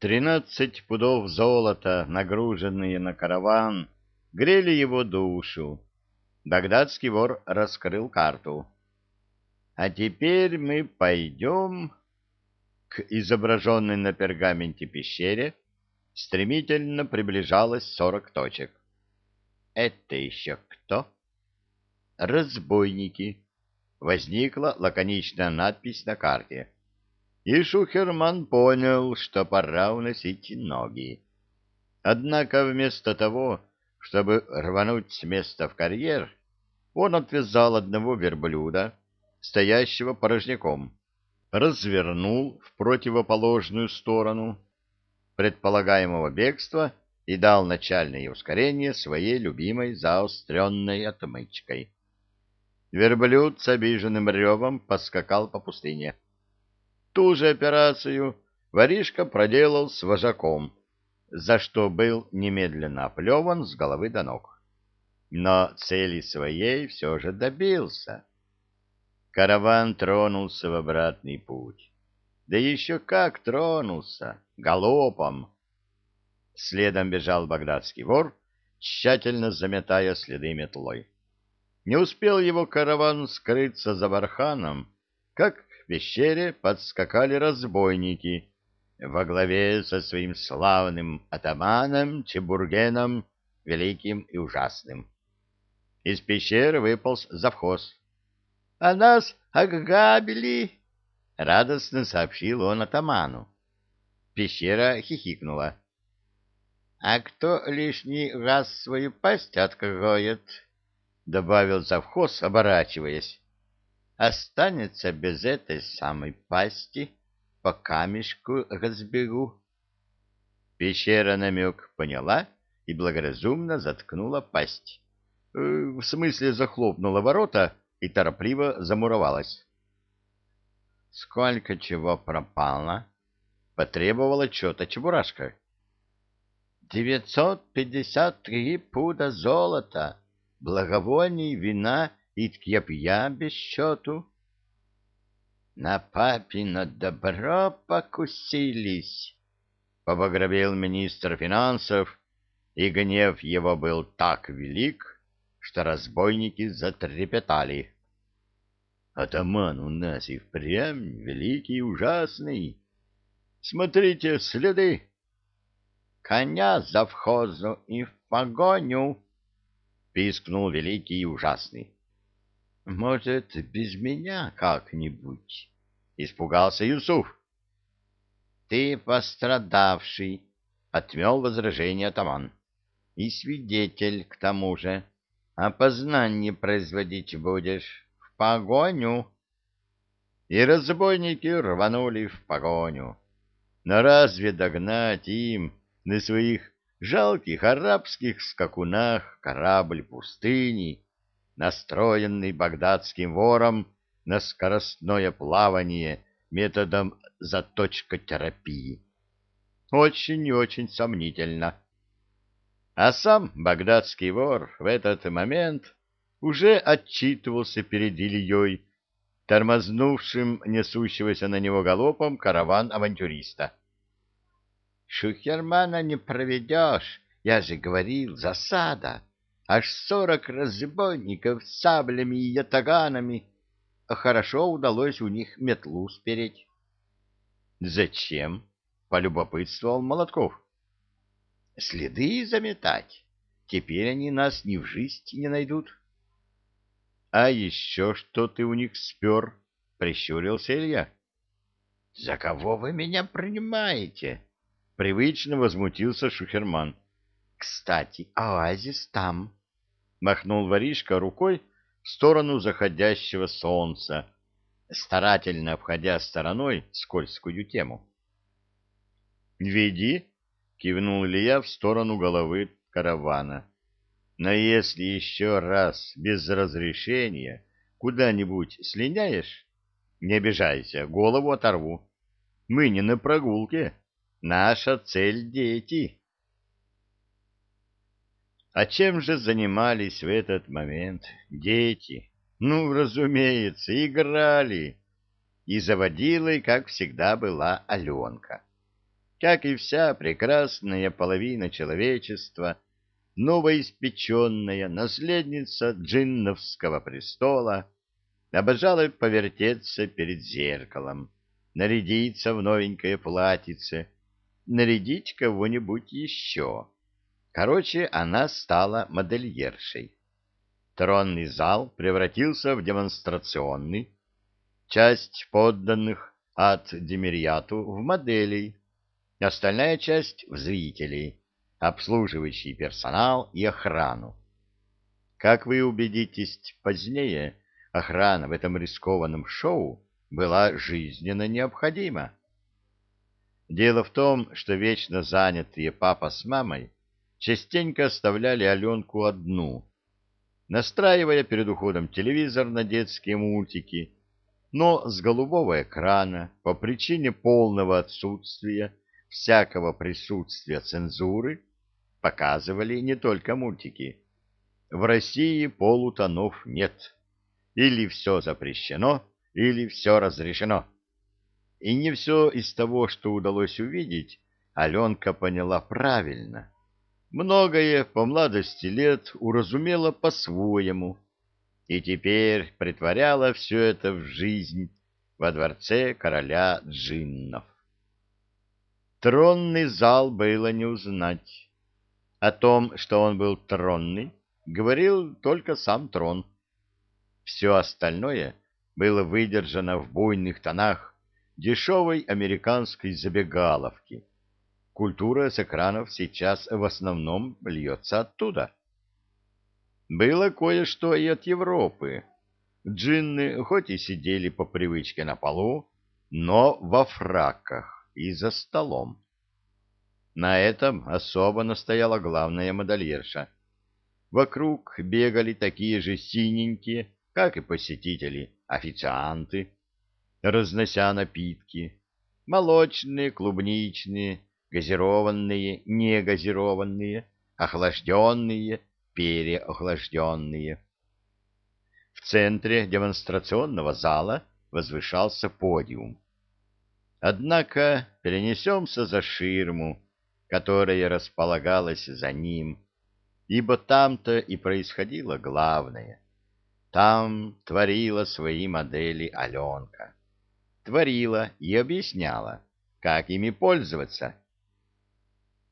Тринадцать пудов золота, нагруженные на караван, грели его душу. Багдадский вор раскрыл карту. А теперь мы пойдем к изображенной на пергаменте пещере. Стремительно приближалось сорок точек. Это еще кто? Разбойники. Возникла лаконичная надпись на карте. И Шухерман понял, что пора уносить ноги. Однако вместо того, чтобы рвануть с места в карьер, он отвязал одного верблюда, стоящего порожняком, развернул в противоположную сторону предполагаемого бегства и дал начальное ускорение своей любимой заостренной отмычкой. Верблюд с обиженным ревом поскакал по пустыне. Ту же операцию воришка проделал с вожаком, за что был немедленно оплеван с головы до ног. Но цели своей все же добился. Караван тронулся в обратный путь. Да еще как тронулся! Галопом! Следом бежал багдадский вор, тщательно заметая следы метлой. Не успел его караван скрыться за барханом, как пещере подскакали разбойники во главе со своим славным атаманом Чебургеном, великим и ужасным. Из пещеры выполз завхоз. — А нас ограбили! — радостно сообщил он атаману. Пещера хихикнула. — А кто лишний раз свою пасть откроет? — добавил завхоз, оборачиваясь. — Останется без этой самой пасти, по камешку разбегу. Пещера намек поняла и благоразумно заткнула пасть. Э, в смысле захлопнула ворота и торопливо замуровалась. — Сколько чего пропало? — потребовала что-то Чебурашка девятьсот пятьдесят три пуда золота, благовоний, вина и ткепья без счету. На папино добро покусились, — побагровел министр финансов, и гнев его был так велик, что разбойники затрепетали. Атаман у нас и впрямь великий и ужасный. Смотрите, следы коня завхозу и в погоню, — пискнул великий и ужасный. — Может, без меня как-нибудь? — испугался Юсуф. — Ты пострадавший, — отмел возражение атаман. — И свидетель к тому же. Опознание производить будешь в погоню. И разбойники рванули в погоню. Но разве догнать им на своих жалких арабских скакунах корабль пустыни, настроенный багдадским вором на скоростное плавание методом заточкотерапии. Очень и очень сомнительно. А сам багдадский вор в этот момент уже отчитывался перед Ильей, тормознувшим несущегося на него галопом караван авантюриста. Шухермана не проведешь, я же говорил, засада. Аж сорок разбойников с саблями и ятаганами. Хорошо удалось у них метлу спереть. — Зачем? — полюбопытствовал Молотков. — Следы заметать. Теперь они нас ни в жизнь не найдут. — А еще что ты у них спер? — прищурился Илья. — За кого вы меня принимаете? — Привычно возмутился Шухерман. «Кстати, оазис там!» Махнул воришка рукой в сторону заходящего солнца, старательно обходя стороной скользкую тему. «Веди!» — кивнул Илья в сторону головы каравана. «Но если еще раз без разрешения куда-нибудь слиняешь, не обижайся, голову оторву. Мы не на прогулке». Наша цель — дети. А чем же занимались в этот момент дети? Ну, разумеется, играли. И заводилой, как всегда, была Аленка. как и вся прекрасная половина человечества, новоиспеченная наследница джинновского престола, обожала повертеться перед зеркалом, нарядиться в новенькое платьице, нарядить кого-нибудь еще. Короче, она стала модельершей. Тронный зал превратился в демонстрационный, часть подданных от Демирьяту в моделей, остальная часть в зрителей, обслуживающий персонал и охрану. Как вы убедитесь позднее, охрана в этом рискованном шоу была жизненно необходима. Дело в том, что вечно занятые папа с мамой частенько оставляли Аленку одну, настраивая перед уходом телевизор на детские мультики, но с голубого экрана по причине полного отсутствия всякого присутствия цензуры показывали не только мультики. В России полутонов нет. Или все запрещено, или все разрешено. И не все из того, что удалось увидеть, Аленка поняла правильно. Многое по младости лет уразумела по-своему, и теперь притворяла все это в жизнь во дворце короля джиннов. Тронный зал было не узнать. О том, что он был тронный, говорил только сам трон. Все остальное было выдержано в буйных тонах дешевой американской забегаловки. Культура с экранов сейчас в основном льется оттуда. Было кое-что и от Европы. Джинны хоть и сидели по привычке на полу, но во фраках и за столом. На этом особо настояла главная модельерша. Вокруг бегали такие же синенькие, как и посетители, официанты, разнося напитки, молочные, клубничные, газированные, негазированные, охлажденные, переохлажденные. В центре демонстрационного зала возвышался подиум. Однако перенесемся за ширму, которая располагалась за ним, ибо там-то и происходило главное. Там творила свои модели Аленка. Творила и объясняла, как ими пользоваться.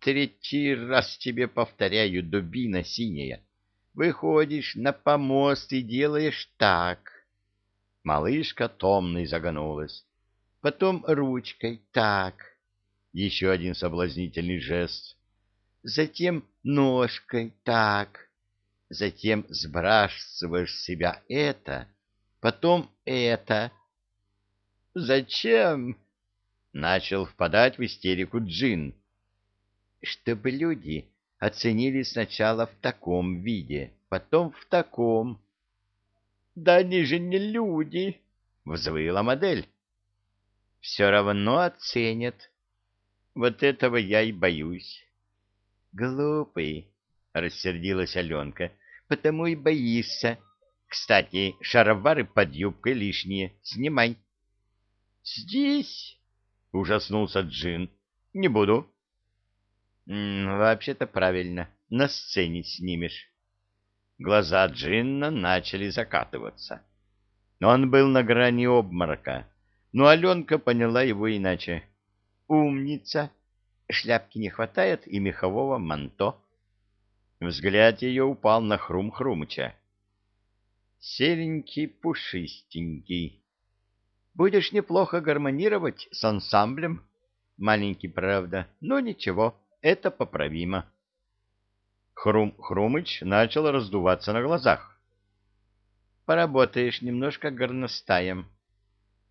Третий раз тебе повторяю, дубина синяя. Выходишь на помост и делаешь так. Малышка томной загнулась. Потом ручкой так. Еще один соблазнительный жест. Затем ножкой так. Затем сбрасываешь с себя это, потом это. Зачем? Начал впадать в истерику Джин. Чтобы люди оценили сначала в таком виде, потом в таком. Да они же не люди, взвыла модель. Все равно оценят. Вот этого я и боюсь. Глупый, рассердилась Аленка, потому и боишься. Кстати, шаровары под юбкой лишние. Снимай. Здесь? Ужаснулся Джин. Не буду. Вообще-то правильно. На сцене снимешь. Глаза Джинна начали закатываться. Он был на грани обморока, но Аленка поняла его иначе. Умница. Шляпки не хватает и мехового манто. Взгляд ее упал на Хрум-Хрумыча. Серенький, пушистенький. Будешь неплохо гармонировать с ансамблем. Маленький, правда, но ничего, это поправимо. Хрум-Хрумыч начал раздуваться на глазах. Поработаешь немножко горностаем.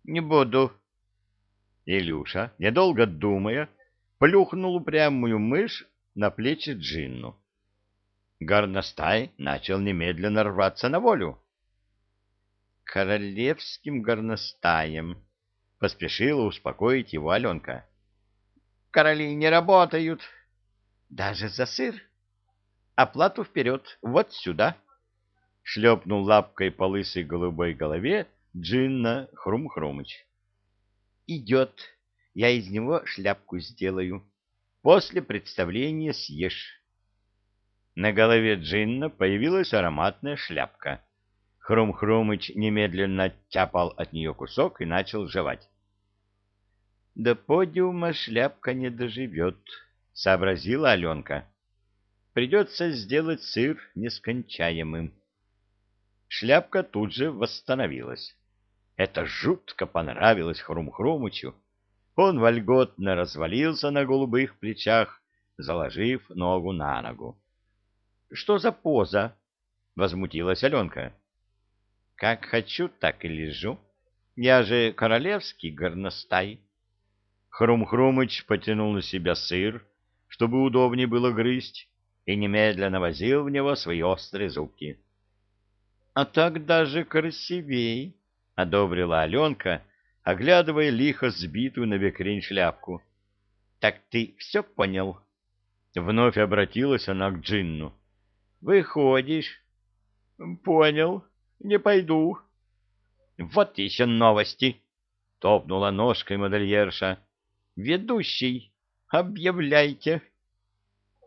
Не буду, Илюша, недолго думая, плюхнул упрямую мышь на плечи Джинну. Горностай начал немедленно рваться на волю. «Королевским горностаем», — поспешила успокоить его Аленка. «Короли не работают. Даже за сыр. Оплату вперед, вот сюда». Шлепнул лапкой по лысой голубой голове Джинна Хрум-Хрумыч идет. я из него шляпку сделаю. После представления съешь. На голове Джинна появилась ароматная шляпка. Хрум-Хрумыч немедленно оттяпал от нее кусок и начал жевать. — До подиума шляпка не доживет, — сообразила Аленка. — Придется сделать сыр нескончаемым. Шляпка тут же восстановилась. Это жутко понравилось Хрум-Хрумычу. Он вольготно развалился на голубых плечах, заложив ногу на ногу. — Что за поза? — возмутилась Аленка. — Как хочу, так и лежу. Я же королевский горностай. Хрум-Хрумыч потянул на себя сыр, чтобы удобнее было грызть, и немедленно возил в него свои острые зубки. — А так даже красивей, — одобрила Аленка, оглядывая лихо сбитую на бекрень шляпку. — Так ты все понял? Вновь обратилась она к Джинну. — Выходишь? — Понял. Не пойду. — Вот еще новости! — топнула ножкой модельерша. — Ведущий, объявляйте. —